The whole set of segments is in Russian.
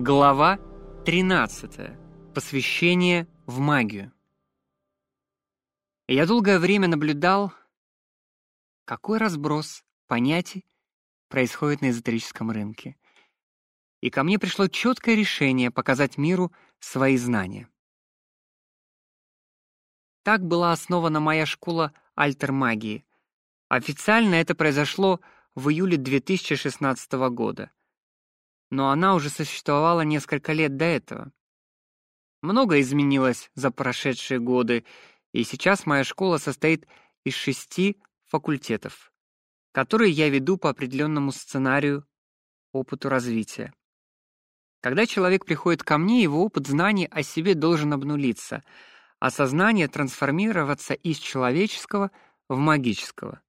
Глава 13. Посвящение в магию. Я долгое время наблюдал, какой разброс понятий происходит на эзотерическом рынке. И ко мне пришло четкое решение показать миру свои знания. Так была основана моя школа альтермагии. Официально это произошло в июле 2016 года но она уже существовала несколько лет до этого. Много изменилось за прошедшие годы, и сейчас моя школа состоит из шести факультетов, которые я веду по определенному сценарию опыту развития. Когда человек приходит ко мне, его опыт знаний о себе должен обнулиться, а сознание трансформироваться из человеческого в магического.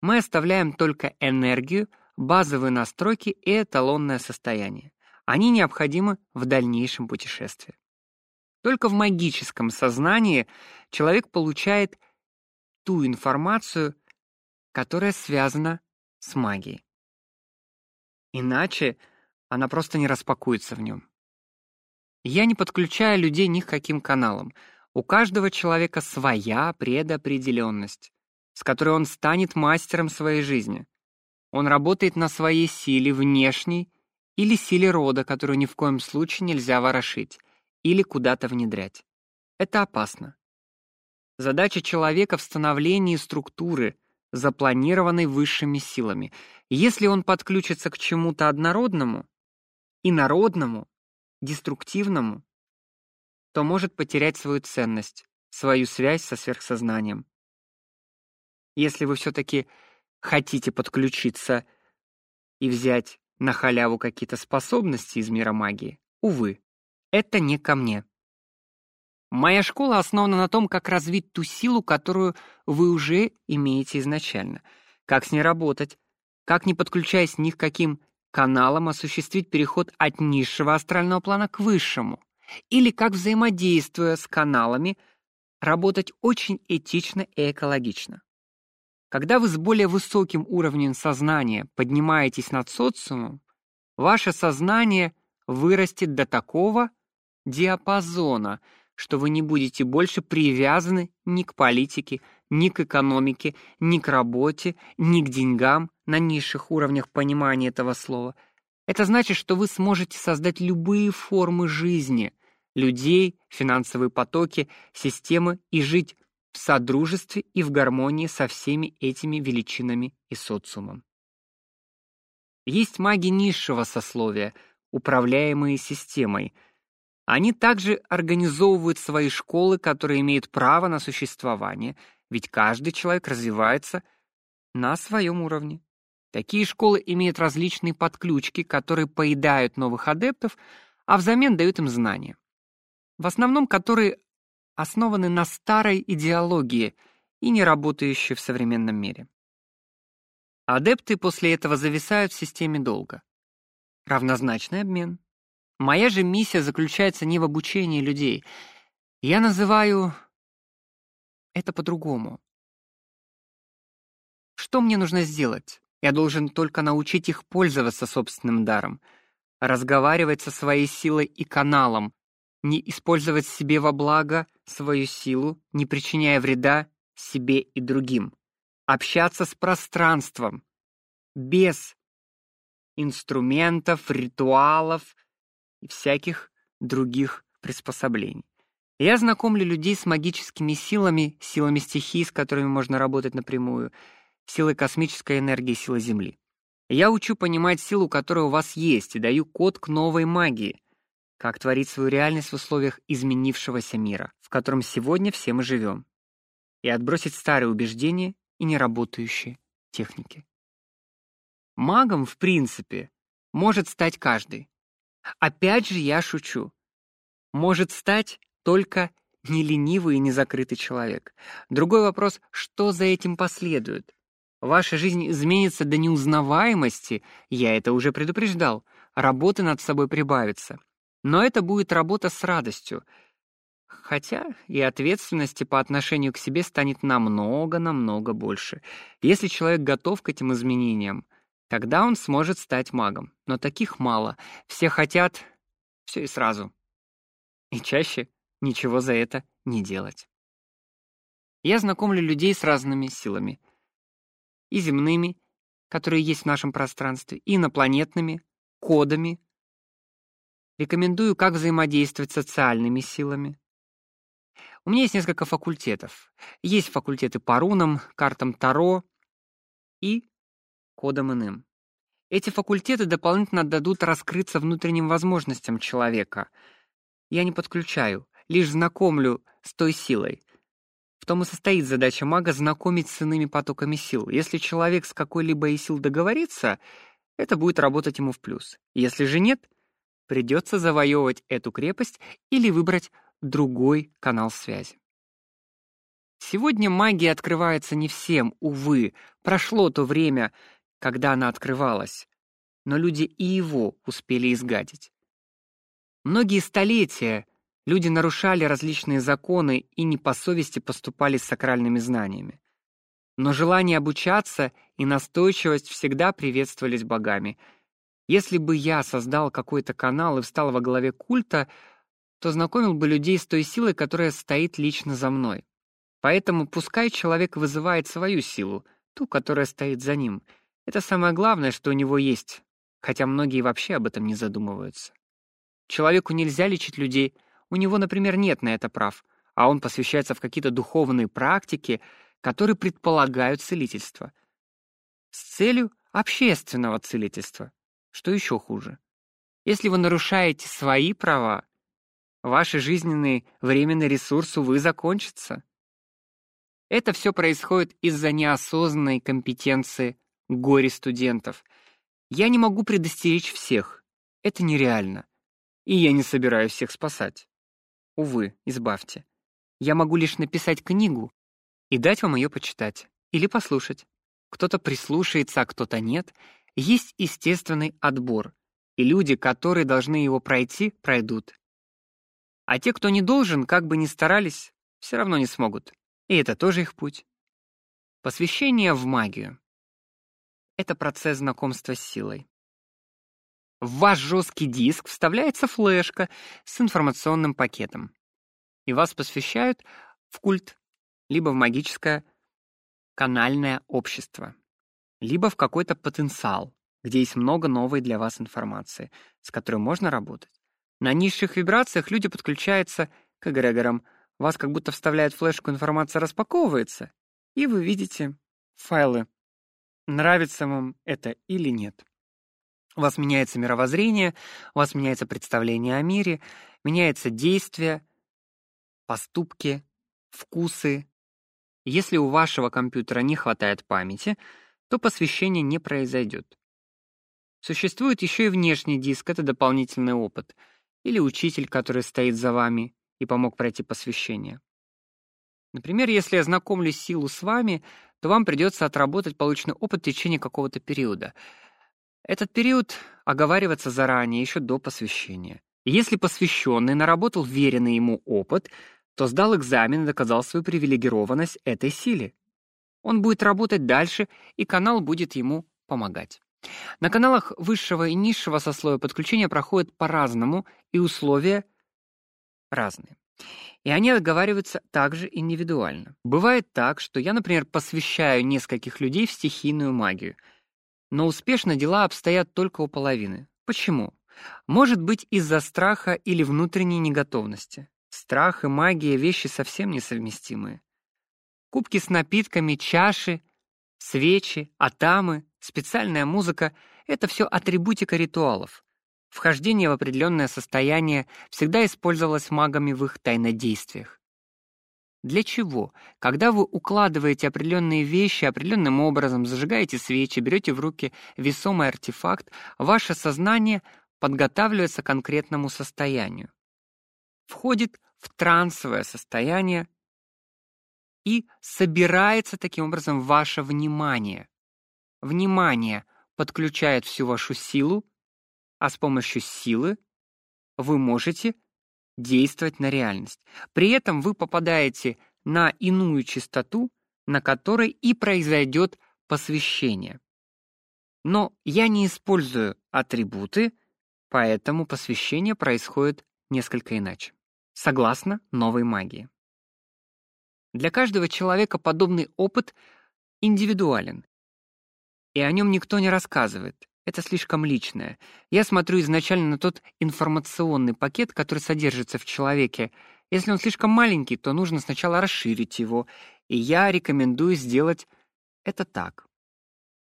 Мы оставляем только энергию, базовые настройки и эталонное состояние. Они необходимы в дальнейшем путешествии. Только в магическом сознании человек получает ту информацию, которая связана с магией. Иначе она просто не распакуется в нем. Я не подключаю людей ни к каким каналам. У каждого человека своя предопределенность, с которой он станет мастером своей жизни. Он работает на своей силе внешней или силе рода, которую ни в коем случае нельзя ворошить или куда-то внедрять. Это опасно. Задача человека в становлении структуры, запланированной высшими силами. Если он подключится к чему-то однородному, инородному, деструктивному, то может потерять свою ценность, свою связь со сверхсознанием. Если вы все таки хотите подключиться и взять на халяву какие-то способности из мира магии, увы, это не ко мне. Моя школа основана на том, как развить ту силу, которую вы уже имеете изначально, как с ней работать, как не подключаясь ни к каким каналам осуществить переход от низшего астрального плана к высшему, или как взаимодействуя с каналами работать очень этично и экологично. Когда вы с более высоким уровнем сознания поднимаетесь над социумом, ваше сознание вырастет до такого диапазона, что вы не будете больше привязаны ни к политике, ни к экономике, ни к работе, ни к деньгам на низших уровнях понимания этого слова. Это значит, что вы сможете создать любые формы жизни, людей, финансовые потоки, системы и жить в содружестве и в гармонии со всеми этими величинами и социумом. Есть маги низшего сословия, управляемые системой. Они также организовывают свои школы, которые имеют право на существование, ведь каждый человек развивается на своем уровне. Такие школы имеют различные подключки, которые поедают новых адептов, а взамен дают им знания. В основном которые основаны на старой идеологии и не работающей в современном мире. Адепты после этого зависают в системе долго. Равнозначный обмен. Моя же миссия заключается не в обучении людей. Я называю это по-другому. Что мне нужно сделать? Я должен только научить их пользоваться собственным даром, разговаривать со своей силой и каналом, не использовать себе во благо свою силу, не причиняя вреда себе и другим. Общаться с пространством без инструментов, ритуалов и всяких других приспособлений. Я знакомлю людей с магическими силами, силами стихий, с которыми можно работать напрямую, силой космической энергии, силой Земли. Я учу понимать силу, которая у вас есть, и даю код к новой магии — как творить свою реальность в условиях изменившегося мира, в котором сегодня все мы живем, и отбросить старые убеждения и неработающие техники. Магом, в принципе, может стать каждый. Опять же, я шучу. Может стать только не ленивый и не закрытый человек. Другой вопрос, что за этим последует? Ваша жизнь изменится до неузнаваемости, я это уже предупреждал. Работы над собой прибавится. Но это будет работа с радостью, хотя и ответственности по отношению к себе станет намного-намного больше. Если человек готов к этим изменениям, тогда он сможет стать магом. Но таких мало. Все хотят Все и сразу. И чаще ничего за это не делать. Я знакомлю людей с разными силами. И земными, которые есть в нашем пространстве, и инопланетными, кодами. Рекомендую, как взаимодействовать с социальными силами. У меня есть несколько факультетов. Есть факультеты по рунам, картам Таро и кодам иным. Эти факультеты дополнительно дадут раскрыться внутренним возможностям человека. Я не подключаю, лишь знакомлю с той силой. В том и состоит задача мага знакомить с иными потоками сил. Если человек с какой-либо из сил договорится, это будет работать ему в плюс. Если же нет, придется завоевывать эту крепость или выбрать другой канал связи. Сегодня магия открывается не всем, увы. Прошло то время, когда она открывалась, но люди и его успели изгадить. Многие столетия люди нарушали различные законы и не по совести поступали с сакральными знаниями. Но желание обучаться и настойчивость всегда приветствовались богами. Если бы я создал какой-то канал и встал во главе культа, то знакомил бы людей с той силой, которая стоит лично за мной. Поэтому пускай человек вызывает свою силу, ту, которая стоит за ним — это самое главное, что у него есть, хотя многие вообще об этом не задумываются. Человеку нельзя лечить людей, у него, например, нет на это прав, а он посвящается в какие-то духовные практики, которые предполагают целительство. С целью общественного целительства, что еще хуже. Если вы нарушаете свои права, ваши жизненные временные ресурсы, увы, закончатся. Это все происходит из-за неосознанной компетенции горе студентов. Я не могу предостеречь всех. Это нереально. И я не собираюсь всех спасать. Увы, избавьте. Я могу лишь написать книгу и дать вам ее почитать или послушать. Кто-то прислушается, а кто-то нет. Есть естественный отбор, и люди, которые должны его пройти, пройдут. А те, кто не должен, как бы ни старались, все равно не смогут. И это тоже их путь. Посвящение в магию это процесс знакомства с силой. В ваш жесткий диск вставляется флешка с информационным пакетом, и вас посвящают в культ, либо в магическое канальное общество, либо в какой-то потенциал, где есть много новой для вас информации, с которой можно работать. На низших вибрациях люди подключаются к эгрегорам, вас как будто вставляют флешку, информация распаковывается, и вы видите файлы нравится вам это или нет. У вас меняется мировоззрение, у вас меняется представление о мире, меняется действие, поступки, вкусы. Если у вашего компьютера не хватает памяти, то посвящение не произойдет. Существует еще и внешний диск, это дополнительный опыт, или учитель, который стоит за вами и помог пройти посвящение. Например, если я знакомлюсь силу с вами, то вам придется отработать полученный опыт в течение какого-то периода. Этот период оговаривается заранее, еще до посвящения. Если посвященный наработал веренный ему опыт, то сдал экзамен и доказал свою привилегированность этой силе. Он будет работать дальше, и канал будет ему помогать. На каналах высшего и низшего сословия подключения проходят по-разному, и условия разные. И они договариваются также индивидуально. Бывает так, что я, например, посвящаю нескольких людей в стихийную магию, но успешно дела обстоят только у половины. Почему? Может быть, из-за страха или внутренней неготовности. Страх и магия — вещи совсем несовместимые. Кубки с напитками, чаши, свечи, атамы, специальная музыка — это все атрибутика ритуалов. Вхождение в определенное состояние всегда использовалось магами в их тайнодействиях. Для чего? Когда вы укладываете определенные вещи определенным образом, зажигаете свечи, берете в руки весомый артефакт, ваше сознание подготавливается к конкретному состоянию. Входит в трансовое состояние и собирается таким образом ваше внимание. Внимание подключает всю вашу силу, а с помощью силы вы можете действовать на реальность. При этом вы попадаете на иную частоту, на которой и произойдет посвящение. Но я не использую атрибуты, Поэтому посвящение происходит несколько иначе, согласно новой магии. Для каждого человека подобный опыт индивидуален, и о нем никто не рассказывает. Это слишком личное. Я смотрю изначально на тот информационный пакет, который содержится в человеке. Если он слишком маленький, то нужно сначала расширить его, и я рекомендую сделать это так.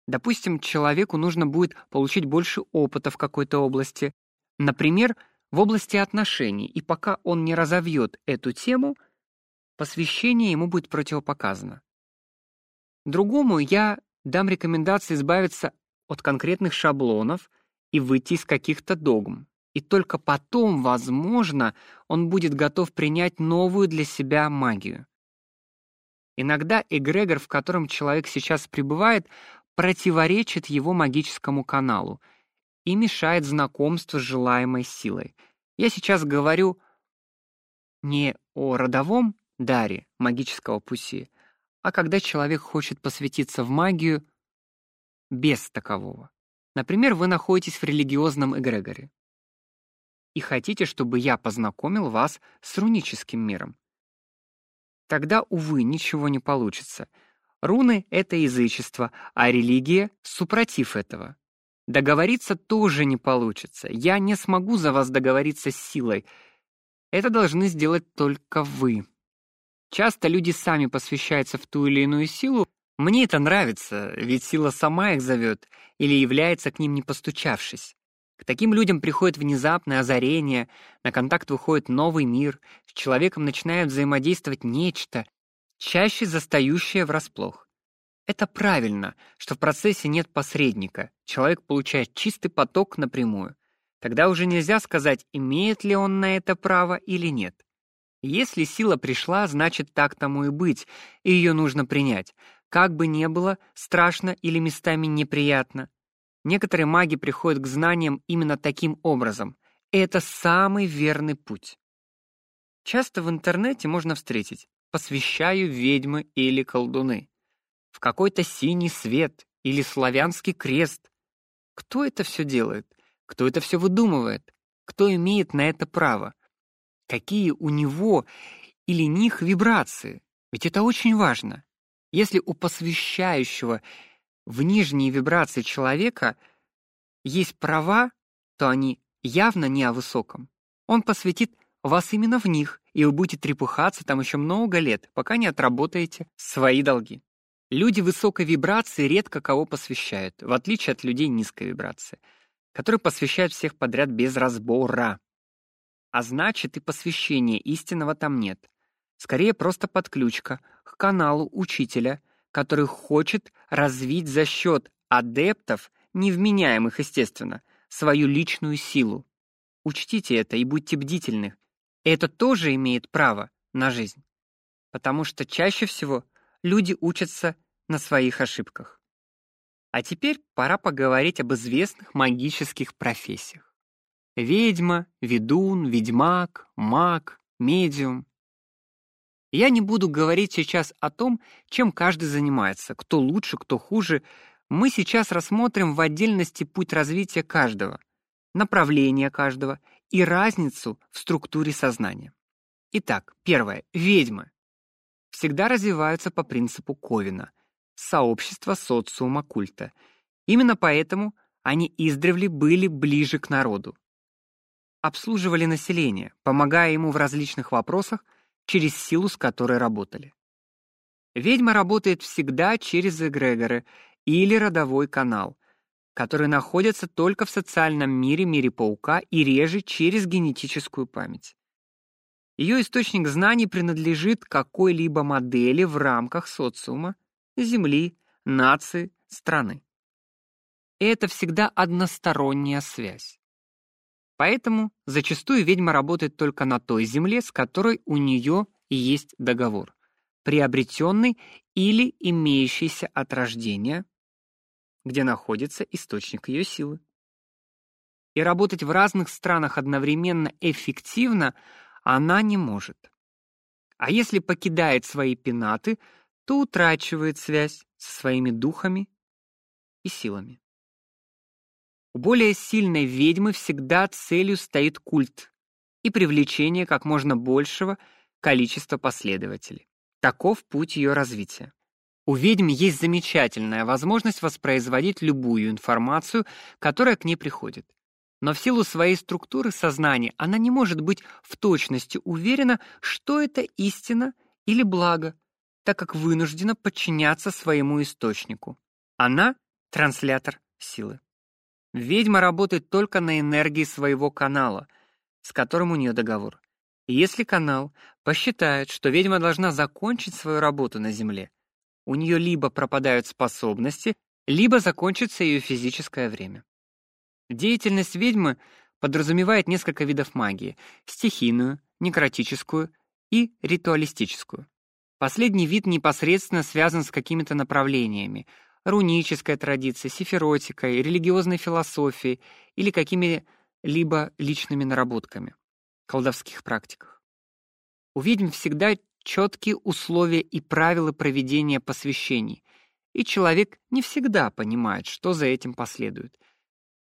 Допустим, человеку нужно будет получить больше опыта в какой-то области, например, в области отношений, и пока он не разовьет эту тему, посвящение ему будет противопоказано. Другому я дам рекомендации избавиться от конкретных шаблонов и выйти из каких-то догм. И только потом, возможно, он будет готов принять новую для себя магию. Иногда эгрегор, в котором человек сейчас пребывает, противоречит его магическому каналу и мешает знакомству с желаемой силой. Я сейчас говорю не о родовом даре магического пути, а когда человек хочет посвятиться в магию без такового. Например, вы находитесь в религиозном эгрегоре и хотите, чтобы я познакомил вас с руническим миром. Тогда, увы, ничего не получится. Руны — это язычество, а религия — супротив этого. Договориться тоже не получится. Я не смогу за вас договориться с силой. Это должны сделать только вы. Часто люди сами посвящаются в ту или иную силу. Мне это нравится, ведь сила сама их зовет или является к ним не постучавшись. К таким людям приходит внезапное озарение, на контакт выходит новый мир, с человеком начинает взаимодействовать нечто, чаще застающее врасплох. Это правильно, что в процессе нет посредника, человек получает чистый поток напрямую. Тогда уже нельзя сказать, имеет ли он на это право или нет. Если сила пришла, значит так тому и быть, и ее нужно принять. Как бы ни было страшно или местами неприятно. Некоторые маги приходят к знаниям именно таким образом. Это самый верный путь. Часто в интернете можно встретить «посвящаю ведьмы или колдуны», в какой-то синий свет или славянский крест. Кто это все делает? Кто это все выдумывает? Кто имеет на это право? Какие у него или них вибрации. Ведь это очень важно. Если у посвящающего в нижние вибрации человека есть права, то они явно не о высоком. Он посвятит вас именно в них, и вы будете трепыхаться там еще много лет, пока не отработаете свои долги. Люди высокой вибрации редко кого посвящают, в отличие от людей низкой вибрации, которые посвящают всех подряд без разбора. А значит, и посвящения истинного там нет. Скорее просто подключка к каналу учителя, который хочет развить за счет адептов, невменяемых, естественно, свою личную силу. Учтите это и будьте бдительны. Это тоже имеет право на жизнь. Потому что чаще всего люди учатся на своих ошибках. А теперь пора поговорить об известных магических профессиях. Ведьма, ведун, ведьмак, маг, медиум. Я не буду говорить сейчас о том, чем каждый занимается, кто лучше, кто хуже. Мы сейчас рассмотрим в отдельности путь развития каждого, направление каждого и разницу в структуре сознания. Итак, первое ведьмы всегда развиваются по принципу Ковина сообщество социума культа. Именно поэтому они издревле были ближе к народу обслуживали население, помогая ему в различных вопросах через силу, с которой работали. Ведьма работает всегда через эгрегоры или родовой канал, которые находятся только в социальном мире, мире паука и реже через генетическую память. Ее источник знаний принадлежит какой-либо модели в рамках социума, земли, нации, страны. И это всегда односторонняя связь. Поэтому зачастую ведьма работает только на той земле, с которой у нее есть договор, приобретенный или имеющийся от рождения, где находится источник ее силы. И работать в разных странах одновременно эффективно она не может. А если покидает свои пенаты, то утрачивает связь со своими духами и силами. У более сильной ведьмы всегда целью стоит культ и привлечение как можно большего количества последователей. Таков путь ее развития. У ведьм есть замечательная возможность воспроизводить любую информацию, которая к ней приходит. Но в силу своей структуры сознания она не может быть в точности уверена, что это истина или благо, так как вынуждена подчиняться своему источнику. Она транслятор силы. Ведьма работает только на энергии своего канала, с которым у нее договор. И если канал посчитает, что ведьма должна закончить свою работу на земле, у нее либо пропадают способности, либо закончится ее физическое время. Деятельность ведьмы подразумевает несколько видов магии: стихийную, некротическую и ритуалистическую. Последний вид непосредственно связан с какими-то направлениями: рунической традицией, сифиротикой, религиозной философией или какими-либо личными наработками, колдовских практиках. У ведьм всегда четкие условия и правила проведения посвящений, и человек не всегда понимает, что за этим последует.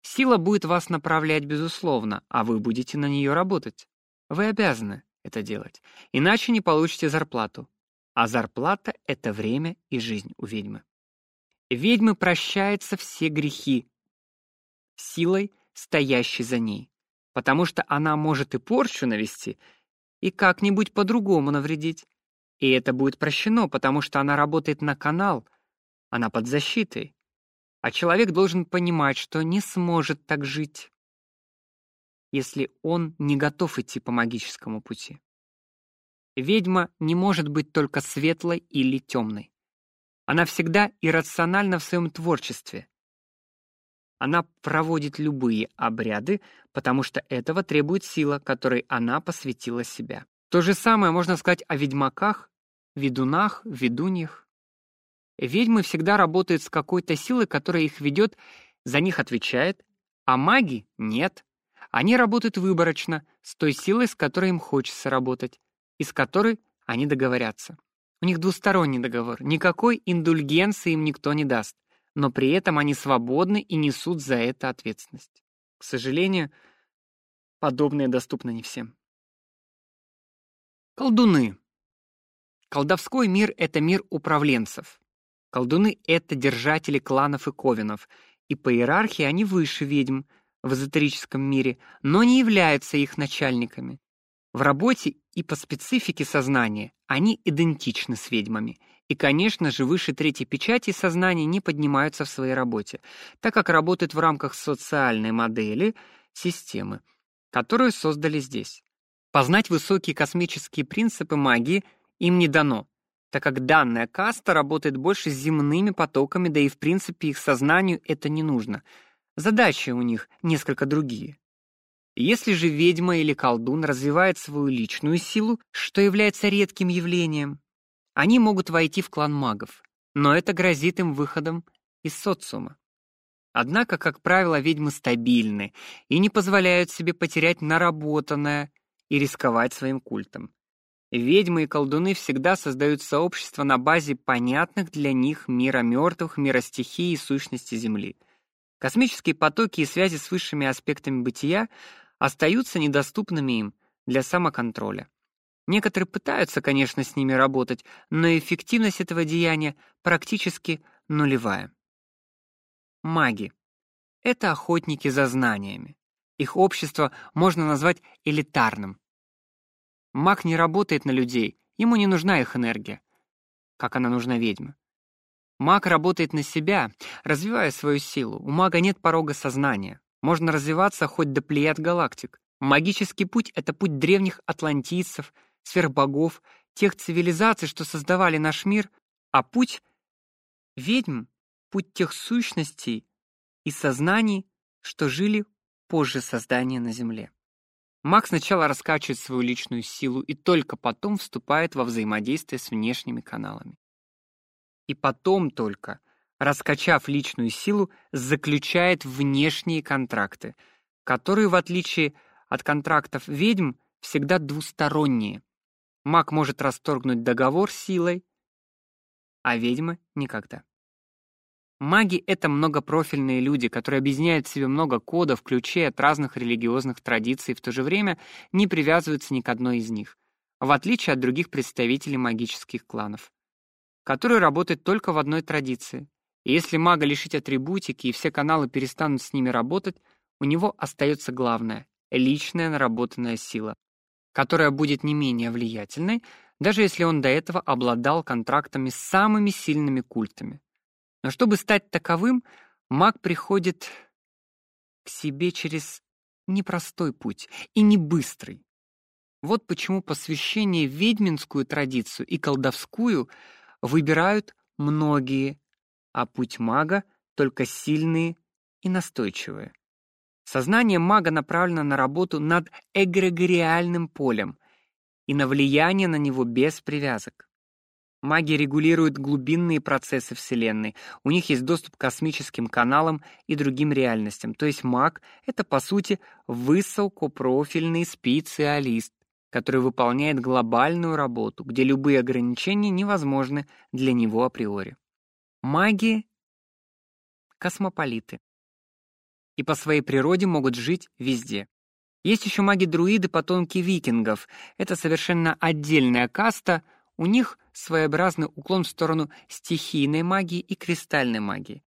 Сила будет вас направлять безусловно, а вы будете на нее работать. Вы обязаны это делать, иначе не получите зарплату. А зарплата это время и жизнь у ведьмы. Ведьмы прощаются все грехи силой, стоящей за ней, потому что она может и порчу навести, и как-нибудь по-другому навредить. И это будет прощено, потому что она работает на канал, она под защитой. А человек должен понимать, что не сможет так жить, если он не готов идти по магическому пути. Ведьма не может быть только светлой или темной. Она всегда иррациональна в своем творчестве. Она проводит любые обряды, потому что этого требует сила, которой она посвятила себя. То же самое можно сказать о ведьмаках, ведунах, ведуньях. Ведьмы всегда работают с какой-то силой, которая их ведет, за них отвечает, а маги нет. Они работают выборочно, с той силой, с которой им хочется работать, и с которой они договорятся. У них двусторонний договор, никакой индульгенции им никто не даст, но при этом они свободны и несут за это ответственность. К сожалению, подобное доступно не всем. Колдуны. Колдовской мир — это мир управленцев. Колдуны — это держатели кланов и ковенов, и по иерархии они выше ведьм в эзотерическом мире, но не являются их начальниками. В работе и по специфике сознания они идентичны с ведьмами, и, конечно же, выше третьей печати сознания не поднимаются в своей работе, так как работают в рамках социальной модели системы, которую создали здесь. Познать высокие космические принципы магии им не дано, так как данная каста работает больше с земными потоками, да и в принципе их сознанию это не нужно. Задачи у них несколько другие. Если же ведьма или колдун развивает свою личную силу, что является редким явлением, они могут войти в клан магов, но это грозит им выходом из социума. Однако, как правило, ведьмы стабильны и не позволяют себе потерять наработанное и рисковать своим культом. Ведьмы и колдуны всегда создают сообщества на базе понятных для них мира мертвых, мира стихий и сущности Земли. Космические потоки и связи с высшими аспектами бытия остаются недоступными им для самоконтроля. Некоторые пытаются, конечно, с ними работать, но эффективность этого деяния практически нулевая. Маги это охотники за знаниями. Их общество можно назвать элитарным. Маг не работает на людей, ему не нужна их энергия, как она нужна ведьме. Маг работает на себя, развивая свою силу. У мага нет порога сознания. Можно развиваться хоть до плеяд галактик. Магический путь это путь древних атлантийцев, сверхбогов, тех цивилизаций, что создавали наш мир, а путь ведьм путь тех сущностей и сознаний, что жили позже создания на Земле. Маг сначала раскачивает свою личную силу и только потом вступает во взаимодействие с внешними каналами. И потом только, раскачав личную силу, заключает внешние контракты, которые, в отличие от контрактов ведьм, всегда двусторонние. Маг может расторгнуть договор силой, а ведьма никогда. Маги — это многопрофильные люди, которые объединяют в себе много кодов, ключей от разных религиозных традиций в то же время не привязываются ни к одной из них, в отличие от других представителей магических кланов, которые работают только в одной традиции. И если мага лишить атрибутики и все каналы перестанут с ними работать, у него остается главное — личная наработанная сила, которая будет не менее влиятельной, даже если он до этого обладал контрактами с самыми сильными культами. Но чтобы стать таковым, маг приходит к себе через непростой путь и не быстрый. Вот почему посвящение ведьминскую традицию и колдовскую выбирают многие, а путь мага только сильные и настойчивые. Сознание мага направлено на работу над эгрегориальным полем и на влияние на него без привязок. Маги регулируют глубинные процессы Вселенной. У них есть доступ к космическим каналам и другим реальностям. То есть маг — это, по сути, высокопрофильный специалист, который выполняет глобальную работу, где любые ограничения невозможны для него априори. Маги — космополиты. И по своей природе могут жить везде. Есть еще маги-друиды, потомки викингов. Это совершенно отдельная каста — у них своеобразный уклон в сторону стихийной магии и кристальной магии.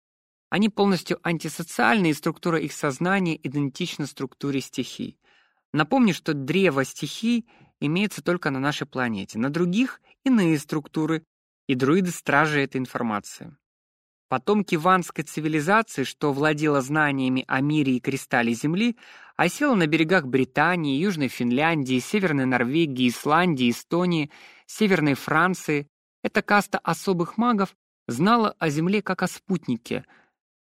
Они полностью антисоциальны, и структура их сознания идентична структуре стихий. Напомню, что древо стихий имеется только на нашей планете. На других иные структуры, и друиды стражи этой информации. Потомки ванской цивилизации, что владела знаниями о мире и кристалле Земли, осела на берегах Британии, Южной Финляндии, Северной Норвегии, Исландии, Эстонии – Северной Франции эта каста особых магов знала о Земле как о спутнике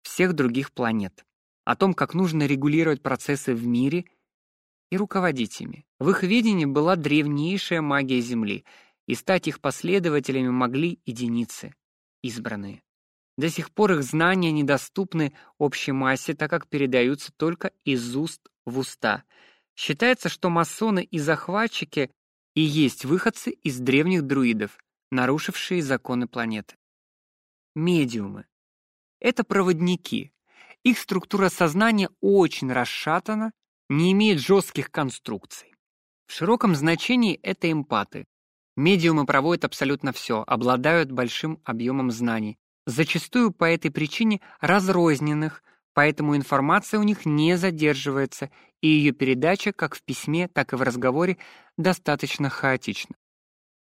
всех других планет, о том, как нужно регулировать процессы в мире и руководить ими. В их видении была древнейшая магия Земли, и стать их последователями могли единицы, избранные. До сих пор их знания недоступны общей массе, так как передаются только из уст в уста. Считается, что масоны и захватчики и есть выходцы из древних друидов, нарушившие законы планеты. Медиумы это проводники. Их структура сознания очень расшатана, не имеет жестких конструкций. В широком значении это эмпаты. Медиумы проводят абсолютно все, обладают большим объемом знаний, зачастую по этой причине разрозненных, поэтому информация у них не задерживается, и ее передача как в письме, так и в разговоре достаточно хаотична.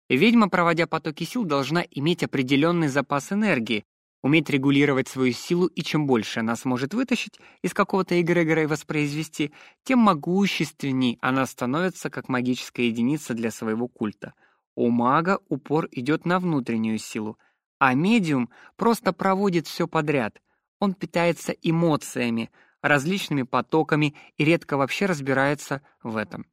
Ведьма, проводя потоки сил, должна иметь определенный запас энергии, уметь регулировать свою силу, и чем больше она сможет вытащить из какого-то эгрегора и воспроизвести, тем могущественней она становится как магическая единица для своего культа. У мага упор идет на внутреннюю силу, а медиум просто проводит все подряд, он питается эмоциями, различными потоками и редко вообще разбирается в этом.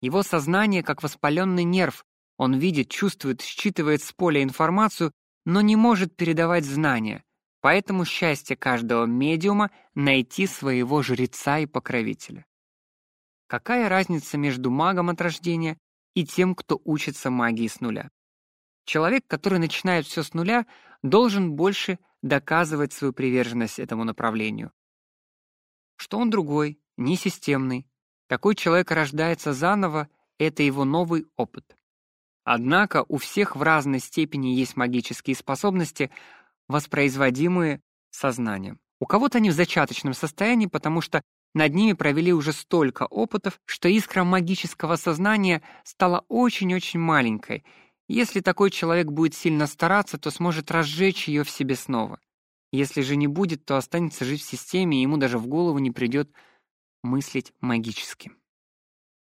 Его сознание как воспаленный нерв. Он видит, чувствует, считывает с поля информацию, но не может передавать знания. Поэтому счастье каждого медиума найти своего жреца и покровителя. Какая разница между магом от рождения и тем, кто учится магии с нуля? Человек, который начинает все с нуля, должен больше доказывать свою приверженность этому направлению. Что он другой, не системный. Такой человек рождается заново, это его новый опыт. Однако у всех в разной степени есть магические способности, воспроизводимые сознанием. У кого-то они в зачаточном состоянии, потому что над ними провели уже столько опытов, что искра магического сознания стала очень-очень маленькой, если такой человек будет сильно стараться, то сможет разжечь ее в себе снова. Если же не будет, то останется жить в системе, и ему даже в голову не придет мыслить магически.